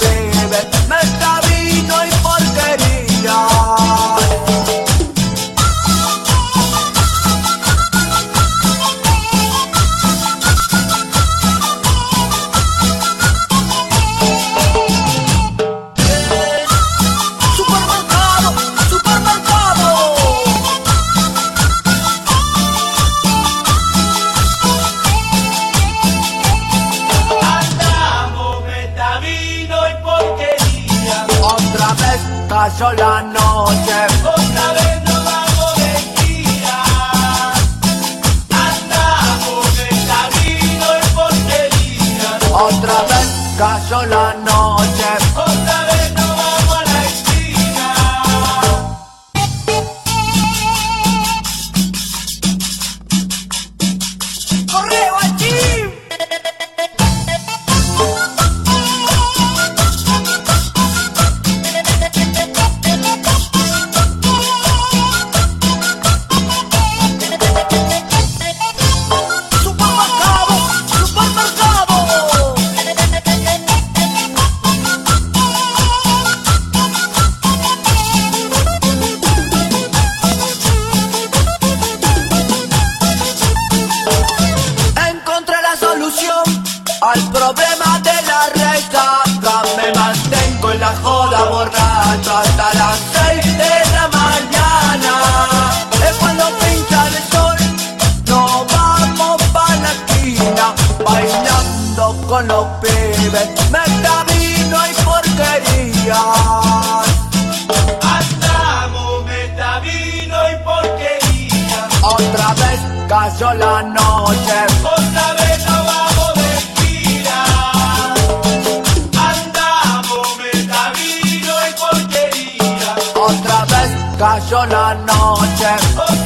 baby. Me está cayó la noche. Otra vez nos vamos de gira. Andamos de camino en porquería. Otra vez cayó la noche. Al problema de la resaca. Me mantengo en la joda borracha hasta las seis de la mañana. Es cuando pinta el sol, nos vamos pa' la esquina, bailando con los pibes. Meta vino y porquería. Cayó la noche. Otra vez cayó la noche.